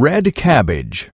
Red cabbage.